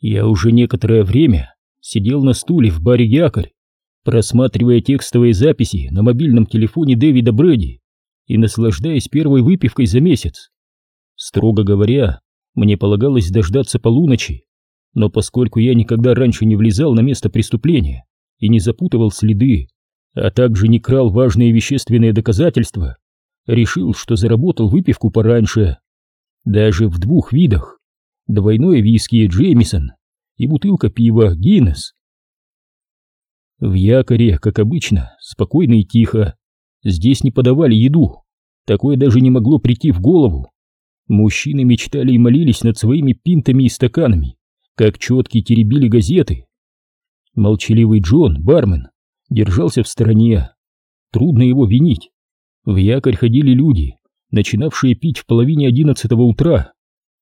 Я уже некоторое время сидел на стуле в баре «Якорь», просматривая текстовые записи на мобильном телефоне Дэвида Брэди и наслаждаясь первой выпивкой за месяц. Строго говоря, мне полагалось дождаться полуночи, но поскольку я никогда раньше не влезал на место преступления и не запутывал следы, а также не крал важные вещественные доказательства, решил, что заработал выпивку пораньше. Даже в двух видах. Двойное виски Джеймисон и бутылка пива Гиннес. В якоре, как обычно, спокойно и тихо. Здесь не подавали еду. Такое даже не могло прийти в голову. Мужчины мечтали и молились над своими пинтами и стаканами, как четки теребили газеты. Молчаливый Джон, бармен, держался в стороне. Трудно его винить. В якорь ходили люди, начинавшие пить в половине одиннадцатого утра.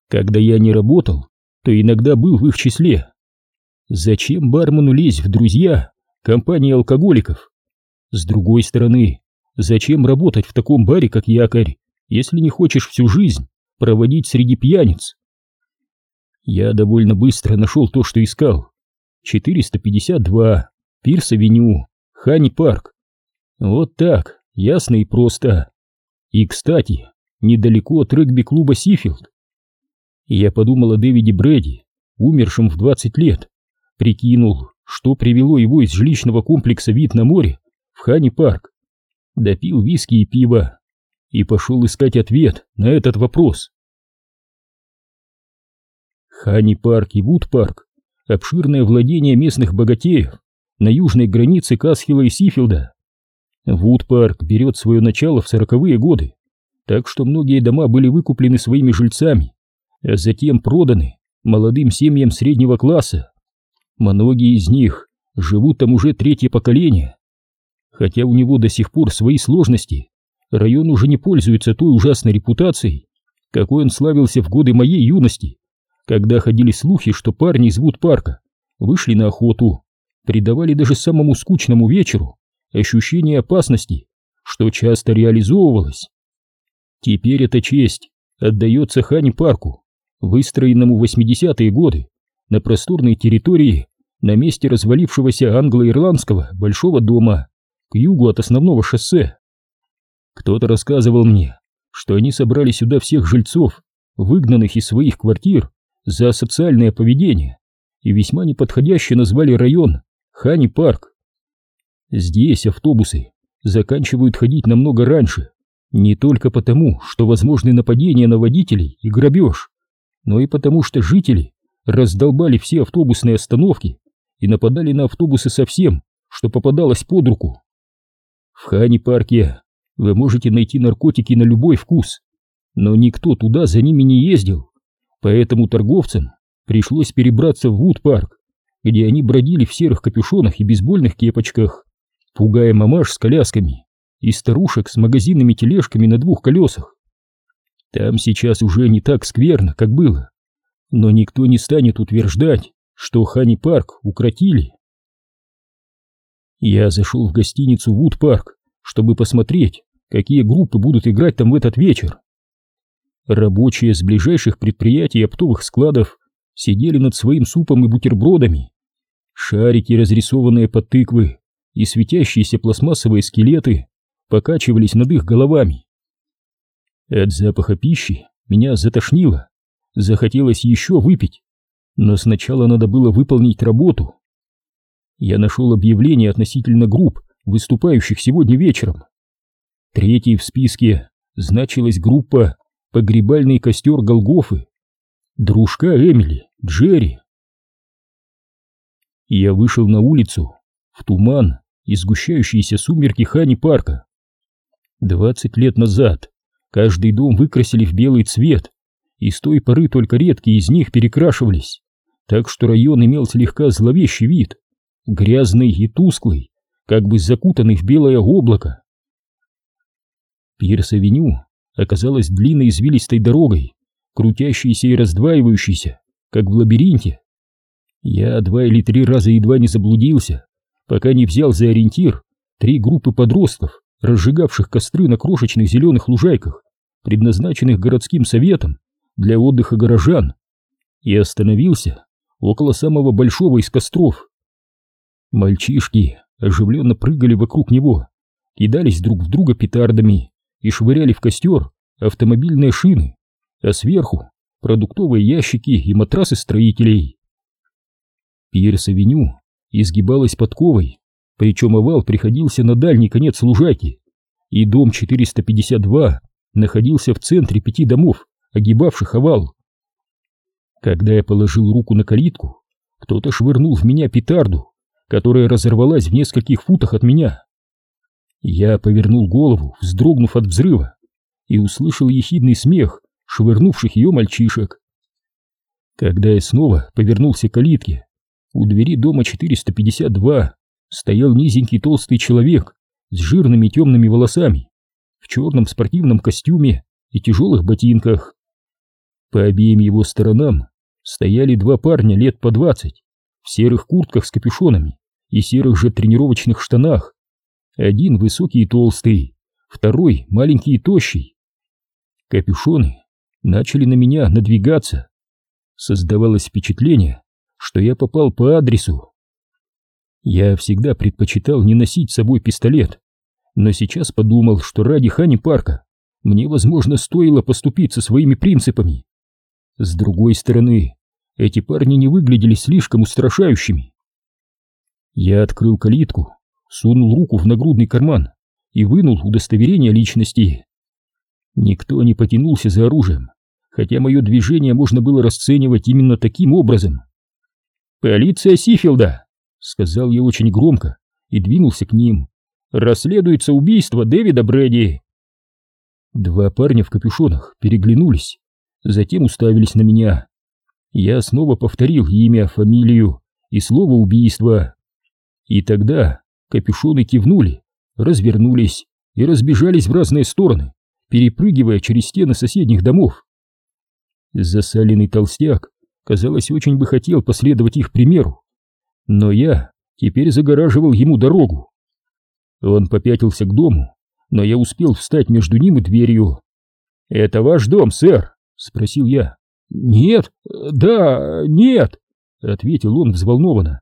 Когда я не работал, то иногда был в их числе. Зачем бармену лезть в друзья компании алкоголиков? С другой стороны, зачем работать в таком баре, как якорь, если не хочешь всю жизнь проводить среди пьяниц? Я довольно быстро нашел то, что искал. 452, Пирс-авеню, Хани-парк. Вот так, ясно и просто. И, кстати, недалеко от регби-клуба Сифилд. Я подумал о Дэвиде Брэди, умершем в 20 лет, прикинул, что привело его из жилищного комплекса «Вид на море» в Хани-парк, допил виски и пиво и пошел искать ответ на этот вопрос. Хани-парк и Вуд-парк — обширное владение местных богатеев на южной границе Касхила и Сифилда. Вуд-парк берет свое начало в сороковые годы, так что многие дома были выкуплены своими жильцами а затем проданы молодым семьям среднего класса. Многие из них живут там уже третье поколение. Хотя у него до сих пор свои сложности, район уже не пользуется той ужасной репутацией, какой он славился в годы моей юности, когда ходили слухи, что парни из Вуд-парка вышли на охоту, придавали даже самому скучному вечеру ощущение опасности, что часто реализовывалось. Теперь эта честь отдается Хани-парку, выстроенному в 80-е годы на просторной территории на месте развалившегося англо-ирландского большого дома к югу от основного шоссе. Кто-то рассказывал мне, что они собрали сюда всех жильцов, выгнанных из своих квартир за социальное поведение, и весьма неподходяще назвали район Хани-парк. Здесь автобусы заканчивают ходить намного раньше, не только потому, что возможны нападения на водителей и грабеж, но и потому что жители раздолбали все автобусные остановки и нападали на автобусы совсем, что попадалось под руку. В Хани-парке вы можете найти наркотики на любой вкус, но никто туда за ними не ездил, поэтому торговцам пришлось перебраться в Вуд-парк, где они бродили в серых капюшонах и бейсбольных кепочках, пугая мамаш с колясками и старушек с магазинными тележками на двух колесах. Там сейчас уже не так скверно, как было. Но никто не станет утверждать, что Хани-парк укротили. Я зашел в гостиницу Вуд-парк, чтобы посмотреть, какие группы будут играть там в этот вечер. Рабочие с ближайших предприятий оптовых складов сидели над своим супом и бутербродами. Шарики, разрисованные под тыквы, и светящиеся пластмассовые скелеты покачивались над их головами. От запаха пищи меня затошнило, захотелось еще выпить, но сначала надо было выполнить работу. Я нашел объявление относительно групп, выступающих сегодня вечером. Третьей в списке значилась группа «Погребальный костер Голгофы», дружка Эмили, Джерри. Я вышел на улицу, в туман и сгущающиеся сумерки Хани-парка. Двадцать лет назад Каждый дом выкрасили в белый цвет, и с той поры только редкие из них перекрашивались, так что район имел слегка зловещий вид, грязный и тусклый, как бы закутанный в белое облако. Пирс-авеню оказалась длинной извилистой дорогой, крутящейся и раздваивающейся, как в лабиринте. Я два или три раза едва не заблудился, пока не взял за ориентир три группы подростков, разжигавших костры на крошечных зеленых лужайках, предназначенных городским советом для отдыха горожан, и остановился около самого большого из костров. Мальчишки оживленно прыгали вокруг него, кидались друг в друга петардами и швыряли в костер автомобильные шины, а сверху продуктовые ящики и матрасы строителей. Пирс-авеню изгибалась подковой, причем овал приходился на дальний конец лужайки, и дом 452 находился в центре пяти домов, огибавших овал. Когда я положил руку на калитку, кто-то швырнул в меня петарду, которая разорвалась в нескольких футах от меня. Я повернул голову, вздрогнув от взрыва, и услышал ехидный смех швырнувших ее мальчишек. Когда я снова повернулся к калитке, у двери дома 452 стоял низенький толстый человек с жирными темными волосами, в черном спортивном костюме и тяжелых ботинках. По обеим его сторонам стояли два парня лет по двадцать, в серых куртках с капюшонами и серых же тренировочных штанах. Один высокий и толстый, второй маленький и тощий. Капюшоны начали на меня надвигаться. Создавалось впечатление, что я попал по адресу. Я всегда предпочитал не носить с собой пистолет, но сейчас подумал, что ради Хани Парка мне, возможно, стоило поступиться своими принципами. С другой стороны, эти парни не выглядели слишком устрашающими. Я открыл калитку, сунул руку в нагрудный карман и вынул удостоверение личности. Никто не потянулся за оружием, хотя мое движение можно было расценивать именно таким образом. «Полиция Сифилда!» — сказал я очень громко и двинулся к ним. «Расследуется убийство Дэвида Брэди!» Два парня в капюшонах переглянулись, затем уставились на меня. Я снова повторил имя, фамилию и слово убийства. И тогда капюшоны кивнули, развернулись и разбежались в разные стороны, перепрыгивая через стены соседних домов. Засаленный толстяк, казалось, очень бы хотел последовать их примеру, но я теперь загораживал ему дорогу. Он попятился к дому, но я успел встать между ним и дверью. «Это ваш дом, сэр?» — спросил я. «Нет, да, нет», — ответил он взволнованно.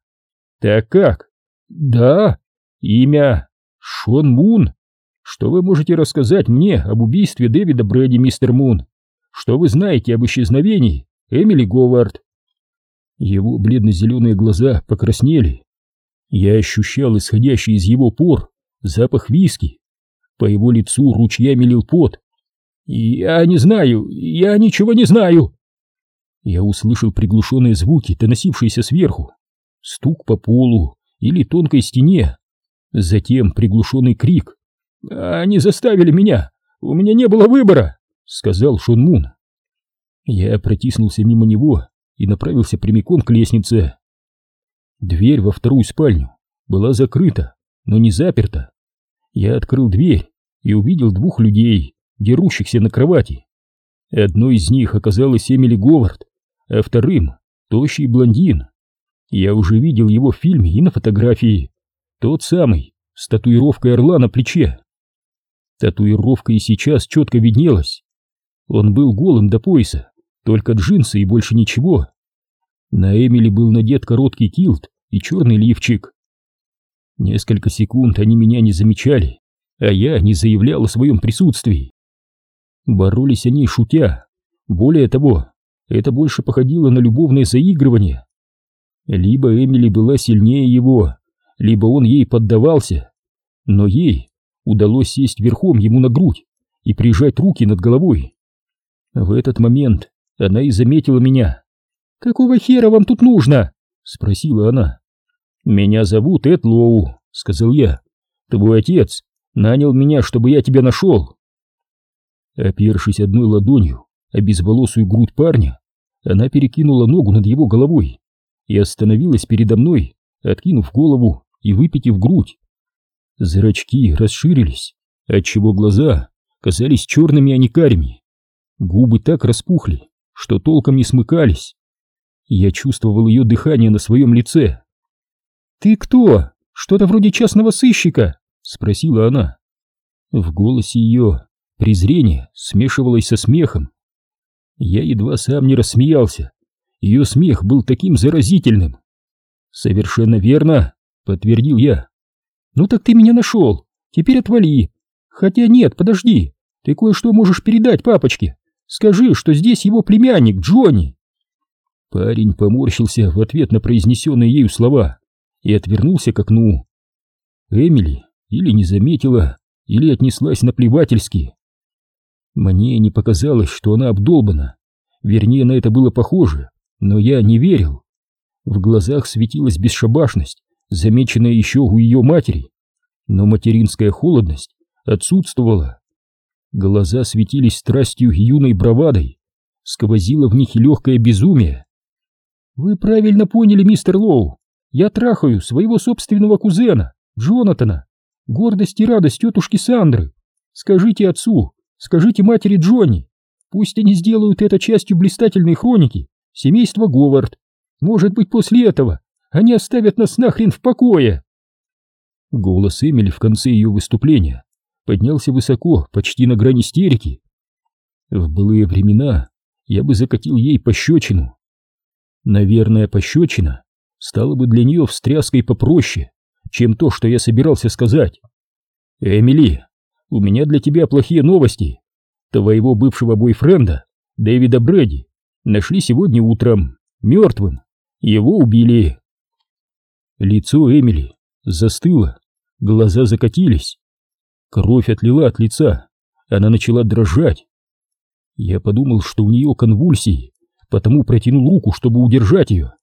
«Так как?» «Да, имя Шон Мун. Что вы можете рассказать мне об убийстве Дэвида Брэди, мистер Мун? Что вы знаете об исчезновении Эмили Говард?» Его бледно-зеленые глаза покраснели. Я ощущал исходящий из его пор запах виски. По его лицу ручьями лил пот. «Я не знаю, я ничего не знаю!» Я услышал приглушенные звуки, доносившиеся сверху. Стук по полу или тонкой стене. Затем приглушенный крик. «Они заставили меня! У меня не было выбора!» — сказал Шон Мун. Я протиснулся мимо него и направился прямиком к лестнице. Дверь во вторую спальню была закрыта, но не заперта. Я открыл дверь и увидел двух людей, дерущихся на кровати. Одной из них оказалась Эмили Говард, а вторым — тощий блондин. Я уже видел его в фильме и на фотографии. Тот самый, с татуировкой орла на плече. Татуировка и сейчас четко виднелась. Он был голым до пояса, только джинсы и больше ничего. На Эмили был надет короткий килт и черный лифчик. Несколько секунд они меня не замечали, а я не заявлял о своем присутствии. Боролись они шутя. Более того, это больше походило на любовное заигрывание. Либо Эмили была сильнее его, либо он ей поддавался, но ей удалось сесть верхом ему на грудь и прижать руки над головой. В этот момент она и заметила меня. «Какого хера вам тут нужно?» — спросила она. «Меня зовут Эд Лоу», — сказал я. «Твой отец нанял меня, чтобы я тебя нашел». Опершись одной ладонью о безволосую грудь парня, она перекинула ногу над его головой и остановилась передо мной, откинув голову и выпитив грудь. Зрачки расширились, отчего глаза казались черными, а не карими. Губы так распухли, что толком не смыкались. Я чувствовал ее дыхание на своем лице. «Ты кто? Что-то вроде частного сыщика?» — спросила она. В голосе ее презрение смешивалось со смехом. Я едва сам не рассмеялся Ее смех был таким заразительным. «Совершенно верно», — подтвердил я. «Ну так ты меня нашел. Теперь отвали. Хотя нет, подожди. Ты кое-что можешь передать папочке. Скажи, что здесь его племянник Джонни». Парень поморщился в ответ на произнесенные ею слова и отвернулся к окну. Эмили или не заметила, или отнеслась наплевательски. Мне не показалось, что она обдолбана. Вернее, на это было похоже, но я не верил. В глазах светилась бесшабашность, замеченная еще у ее матери, но материнская холодность отсутствовала. Глаза светились страстью юной бравадой, сквозило в них и легкое безумие. «Вы правильно поняли, мистер Лоу. Я трахаю своего собственного кузена, Джонатана. Гордость и радость тетушки Сандры. Скажите отцу, скажите матери Джонни. Пусть они сделают это частью блистательной хроники семейства Говард. Может быть, после этого они оставят нас нахрен в покое. Голос Эмили в конце ее выступления поднялся высоко, почти на грани истерики. В былые времена я бы закатил ей пощечину. Наверное, пощечина стала бы для нее встряской попроще, чем то, что я собирался сказать. Эмили, у меня для тебя плохие новости. Твоего бывшего бойфренда, Дэвида Брэди, нашли сегодня утром, мертвым. Его убили. Лицо Эмили застыло, глаза закатились. Кровь отлила от лица, она начала дрожать. Я подумал, что у нее конвульсии, потому протянул руку, чтобы удержать ее.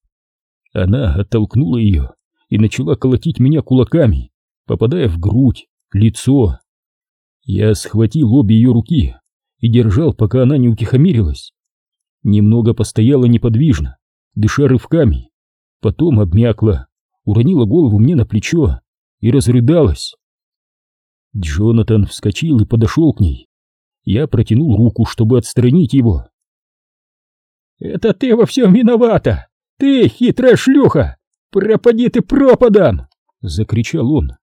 Она оттолкнула ее и начала колотить меня кулаками, попадая в грудь, лицо. Я схватил обе ее руки и держал, пока она не утихомирилась. Немного постояла неподвижно, дыша рывками, потом обмякла, уронила голову мне на плечо и разрыдалась. Джонатан вскочил и подошел к ней. Я протянул руку, чтобы отстранить его. «Это ты во всем виновата! Ты, хитрая шлюха! Пропади ты пропадом!» — закричал он.